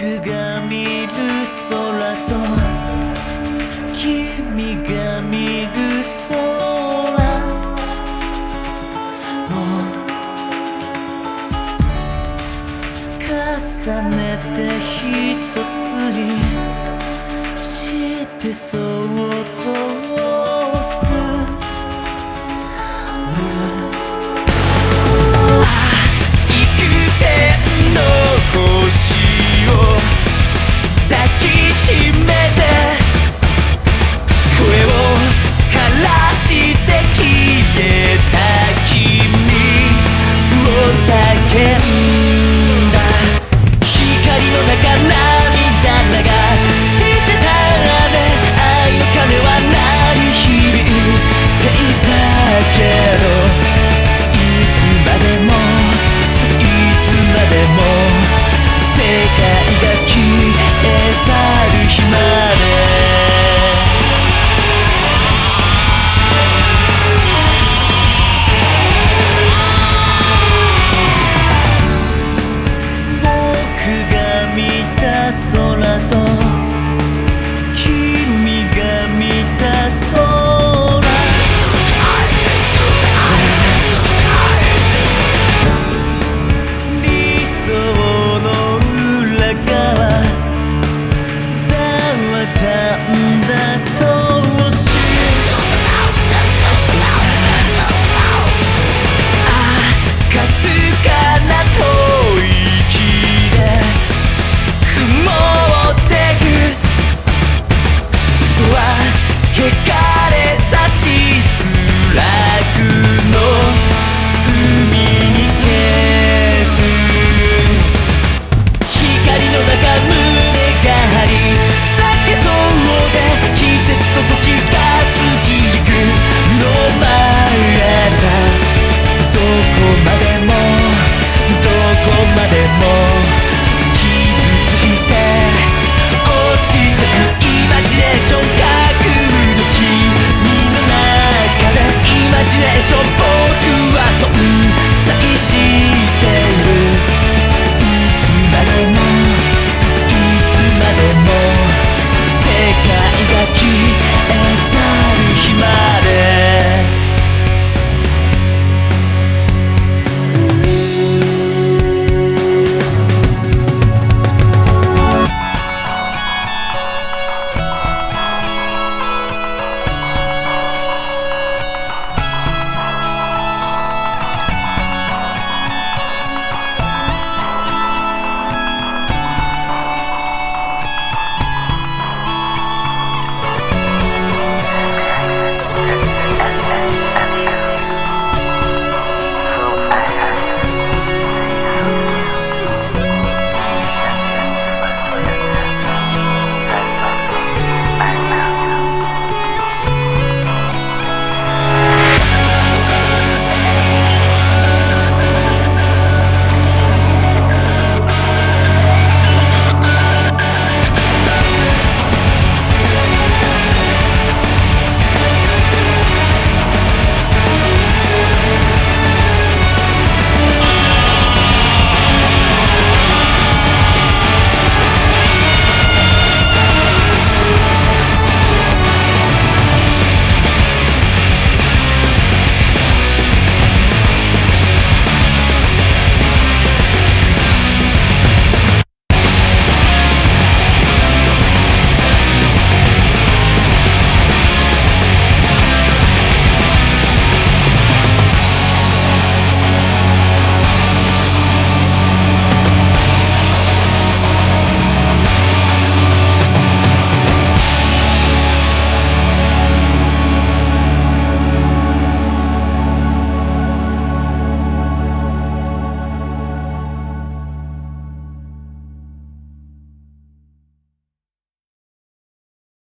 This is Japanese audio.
僕が見る空と君が見る空を重ねて一つにして想像